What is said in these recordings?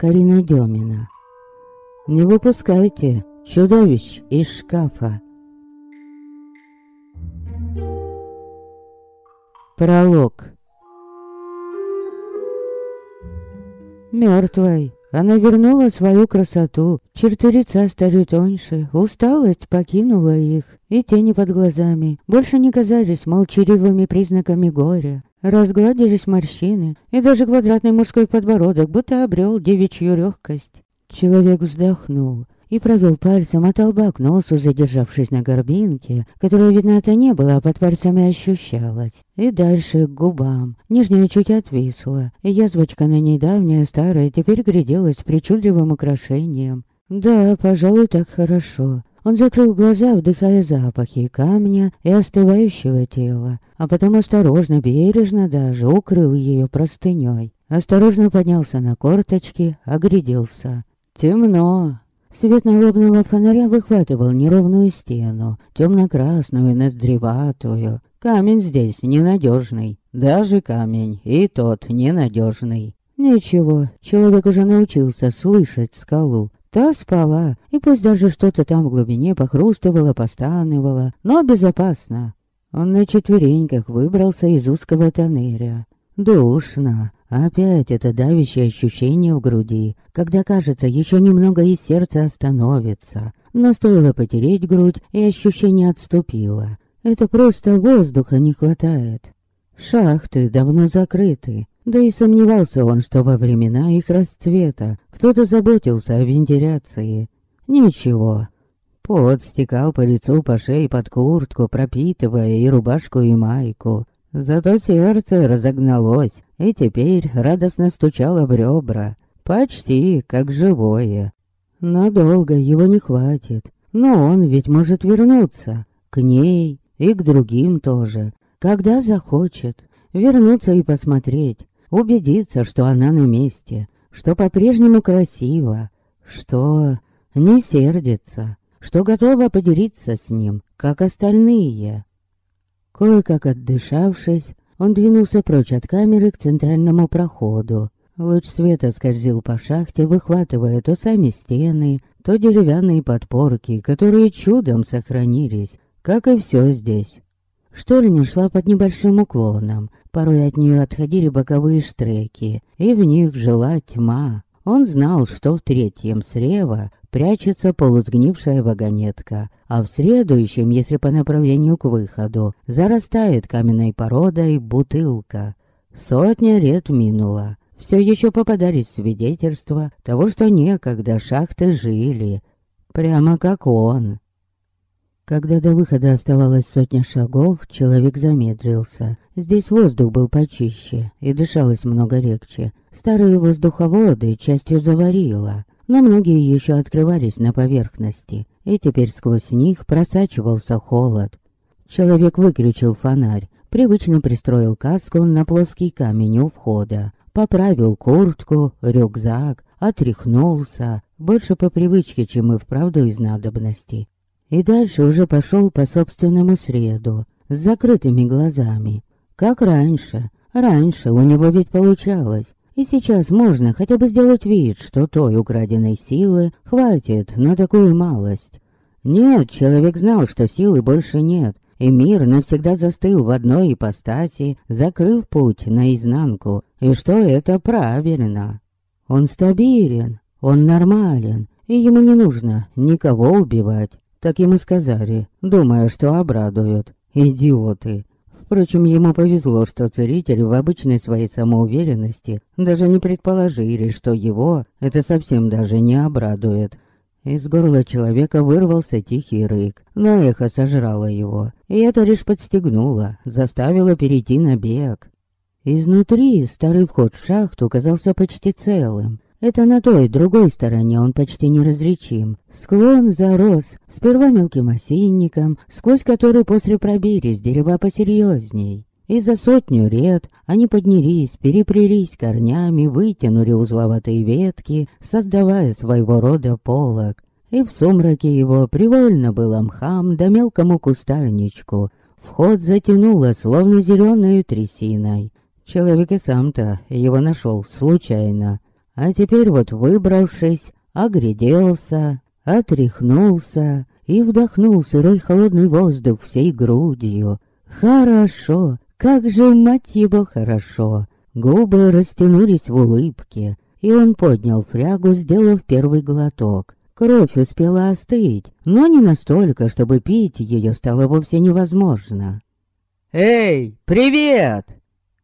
Карина Демина. Не выпускайте чудовищ из шкафа. Пролог. Мертвой она вернула свою красоту, черты лица стали тоньше, усталость покинула их, и тени под глазами больше не казались молчаливыми признаками горя. Разгладились морщины, и даже квадратный мужской подбородок будто обрел девичью легкость. Человек вздохнул и провел пальцем от лба к носу, задержавшись на горбинке, которая, видно-то, не была, а под пальцами ощущалась. И дальше к губам. Нижняя чуть отвисла, и язвочка на ней давняя, старая, теперь гляделась причудливым украшением. Да, пожалуй, так хорошо. Он закрыл глаза, вдыхая запахи камня и остывающего тела, а потом осторожно, бережно даже укрыл ее простыней. Осторожно поднялся на корточки, огляделся. Темно. Свет налобного фонаря выхватывал неровную стену, темно-красную, ноздреватую. Камень здесь ненадежный, даже камень, и тот ненадежный. Ничего, человек уже научился слышать скалу. Та спала, и пусть даже что-то там в глубине похрустывало, постанывало, но безопасно. Он на четвереньках выбрался из узкого тоннеля. Душно. Опять это давящее ощущение в груди, когда кажется, еще немного и сердце остановится. Но стоило потереть грудь, и ощущение отступило. Это просто воздуха не хватает. Шахты давно закрыты, да и сомневался он, что во времена их расцвета кто-то заботился о вентиляции. Ничего. Пот стекал по лицу, по шее, под куртку, пропитывая и рубашку, и майку. Зато сердце разогналось, и теперь радостно стучало в ребра, почти как живое. Надолго его не хватит, но он ведь может вернуться, к ней и к другим тоже, когда захочет. Вернуться и посмотреть, убедиться, что она на месте, что по-прежнему красива, что не сердится, что готова поделиться с ним, как остальные. Кое-как отдышавшись, он двинулся прочь от камеры к центральному проходу. Луч света скользил по шахте, выхватывая то сами стены, то деревянные подпорки, которые чудом сохранились, как и все здесь. Штольня шла под небольшим уклоном, порой от нее отходили боковые штреки, и в них жила тьма. Он знал, что в третьем слева прячется полусгнившая вагонетка, а в следующем, если по направлению к выходу, зарастает каменной породой бутылка. Сотня лет минула. Все еще попадались свидетельства того, что некогда шахты жили. Прямо как он. Когда до выхода оставалось сотня шагов, человек замедлился. Здесь воздух был почище, и дышалось много легче. Старые воздуховоды частью заварило но многие еще открывались на поверхности, и теперь сквозь них просачивался холод. Человек выключил фонарь, привычно пристроил каску на плоский камень у входа, поправил куртку, рюкзак, отряхнулся, больше по привычке, чем и вправду из надобности. И дальше уже пошел по собственному среду, с закрытыми глазами. Как раньше. Раньше у него ведь получалось. И сейчас можно хотя бы сделать вид, что той украденной силы хватит на такую малость. Нет, человек знал, что силы больше нет, и мир навсегда застыл в одной ипостаси, закрыв путь наизнанку, и что это правильно. Он стабилен, он нормален, и ему не нужно никого убивать. Так ему сказали, думая, что обрадуют. Идиоты. Впрочем, ему повезло, что целитель в обычной своей самоуверенности даже не предположили, что его это совсем даже не обрадует. Из горла человека вырвался тихий рык, но эхо сожрало его, и это лишь подстегнуло, заставило перейти на бег. Изнутри старый вход в шахту казался почти целым, это на той, другой стороне он почти неразличим. Склон зарос, сперва мелким осинником, сквозь который после пробились дерева посерьезней. И за сотню лет они поднялись, переплелись корнями, вытянули узловатые ветки, создавая своего рода полог. И в сумраке его привольно было мхам да мелкому кустарничку. Вход затянуло, словно зеленой трясиной. Человек и сам-то его нашел случайно. А теперь вот выбравшись, огляделся, отряхнулся и вдохнул сырой холодный воздух всей грудью. Хорошо, как же, мать его, хорошо. Губы растянулись в улыбке, и он поднял флягу, сделав первый глоток. Кровь успела остыть, но не настолько, чтобы пить ее стало вовсе невозможно. «Эй, привет!»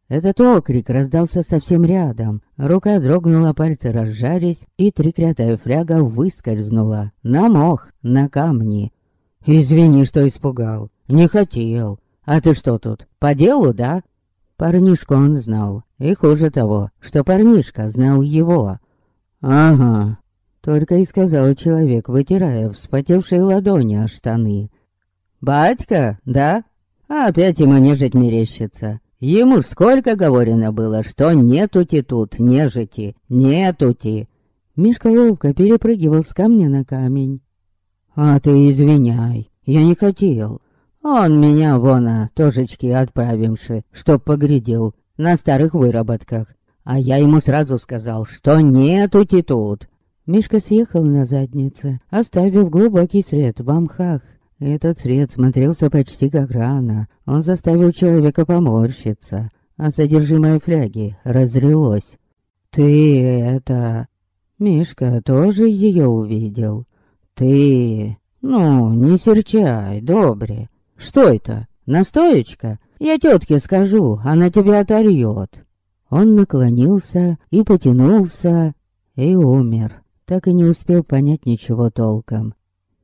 Этот окрик раздался совсем рядом. Рука дрогнула, пальцы разжались, и треклятая фляга выскользнула. На мох, на камни. «Извини, что испугал. Не хотел. А ты что тут, по делу, да?» Парнишку он знал. И хуже того, что парнишка знал его. «Ага», только и сказал человек, вытирая вспотевшие ладони о штаны. «Батька, да? Опять ему нежить мерещится. Ему сколько говорено было, что нетути тут нежити, нетути». Мишка ловко перепрыгивал с камня на камень. «А ты извиняй, я не хотел. Он меня, вон, тожечки отправимши, чтоб поглядел на старых выработках. А я ему сразу сказал, что нетути тут. Мишка съехал на заднице, оставив глубокий след в амхах. Этот след смотрелся почти как рана. Он заставил человека поморщиться, а содержимое фляги разлилось. «Ты это...» Мишка тоже ее увидел. «Ты... Ну, не серчай, добре. Что это? Настоечка? Я тетке скажу, она тебя оторьет». Он наклонился и потянулся, и умер так и не успел понять ничего толком.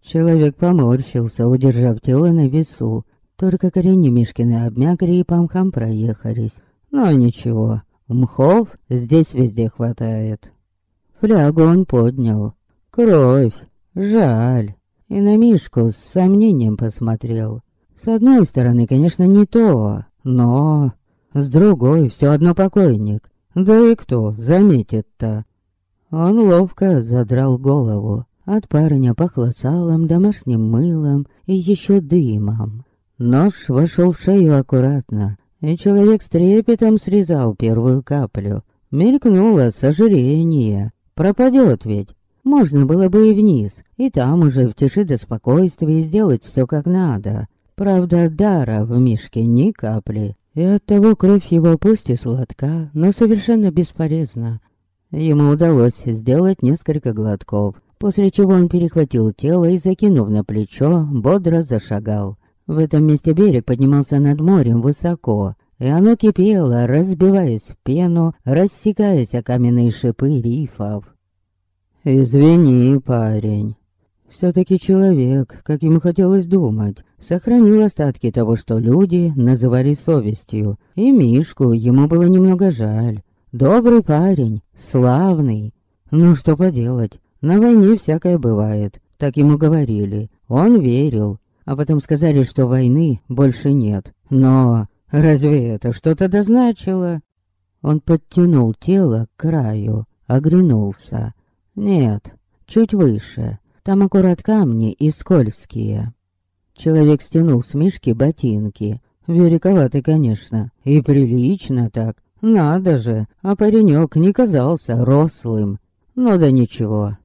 Человек поморщился, удержав тело на весу. Только корени Мишкины обмякли и по мхам проехались. Но ничего, мхов здесь везде хватает. Флягу он поднял. Кровь. Жаль. И на Мишку с сомнением посмотрел. С одной стороны, конечно, не то, но... С другой, все одно покойник. Да и кто заметит-то? Он ловко задрал голову. От парня пахло салом, домашним мылом и еще дымом. Нож вошел в шею аккуратно, и человек с трепетом срезал первую каплю. Мелькнуло сожаление. Пропадет ведь. Можно было бы и вниз, и там уже в тиши до спокойствия сделать все как надо. Правда, дара в мишке ни капли, и оттого кровь его пусть и сладка, но совершенно бесполезна. Ему удалось сделать несколько глотков, после чего он перехватил тело и, закинув на плечо, бодро зашагал. В этом месте берег поднимался над морем высоко, и оно кипело, разбиваясь в пену, рассекаясь о каменные шипы рифов. «Извини, парень». Все-таки человек, как ему хотелось думать, сохранил остатки того, что люди называли совестью, и Мишку ему было немного жаль. Добрый парень, славный. Ну что поделать, на войне всякое бывает, так ему говорили. Он верил, а потом сказали, что войны больше нет. Но разве это что-то дозначило? Он подтянул тело к краю, оглянулся. Нет, чуть выше. Там аккурат камни и скользкие. Человек стянул с мишки ботинки. Великоваты, конечно, и прилично так. Надо же, а паренек не казался рослым. Ну да ничего.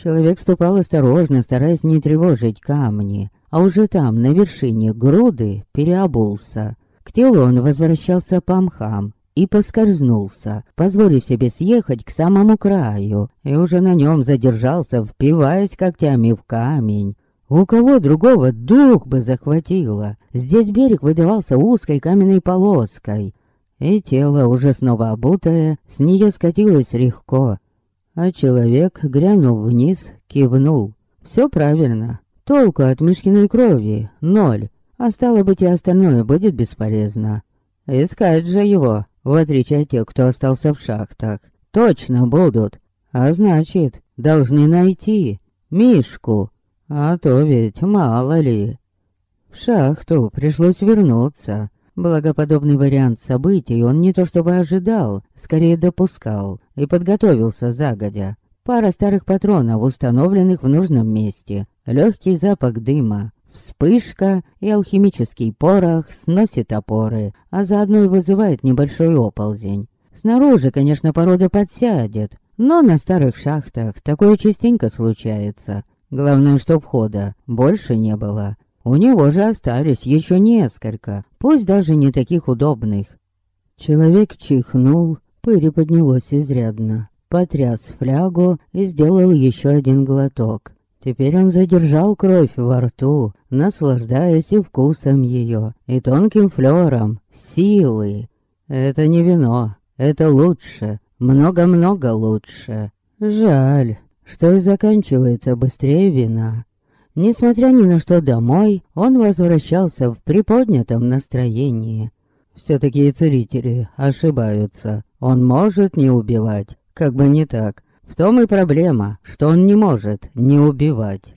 Человек ступал осторожно, стараясь не тревожить камни, а уже там, на вершине груды, переобулся. К телу он возвращался по мхам и поскользнулся, позволив себе съехать к самому краю, и уже на нем задержался, впиваясь когтями в камень. У кого другого дух бы захватило. Здесь берег выдавался узкой каменной полоской, и тело, уже снова обутое, с нее скатилось легко. А человек, грянув вниз, кивнул. Все правильно. Толку от Мишкиной крови — ноль. А стало быть, и остальное будет бесполезно. Искать же его, в отличие от тех, кто остался в шахтах. Точно будут. А значит, должны найти Мишку. А то ведь мало ли. В шахту пришлось вернуться. Благоподобный вариант событий он не то чтобы ожидал, скорее допускал и подготовился загодя. Пара старых патронов, установленных в нужном месте, легкий запах дыма, вспышка и алхимический порох сносит опоры, а заодно и вызывает небольшой оползень. Снаружи, конечно, порода подсядет, Но на старых шахтах такое частенько случается. Главное, что входа больше не было. У него же остались еще несколько, пусть даже не таких удобных. Человек чихнул, пыри поднялось изрядно. Потряс флягу и сделал еще один глоток. Теперь он задержал кровь во рту, наслаждаясь и вкусом ее, и тонким флером силы. Это не вино, это лучше, много-много лучше. Жаль, что и заканчивается быстрее вина. Несмотря ни на что домой, он возвращался в приподнятом настроении. Все-таки и целители ошибаются. Он может не убивать, как бы не так. В том и проблема, что он не может не убивать.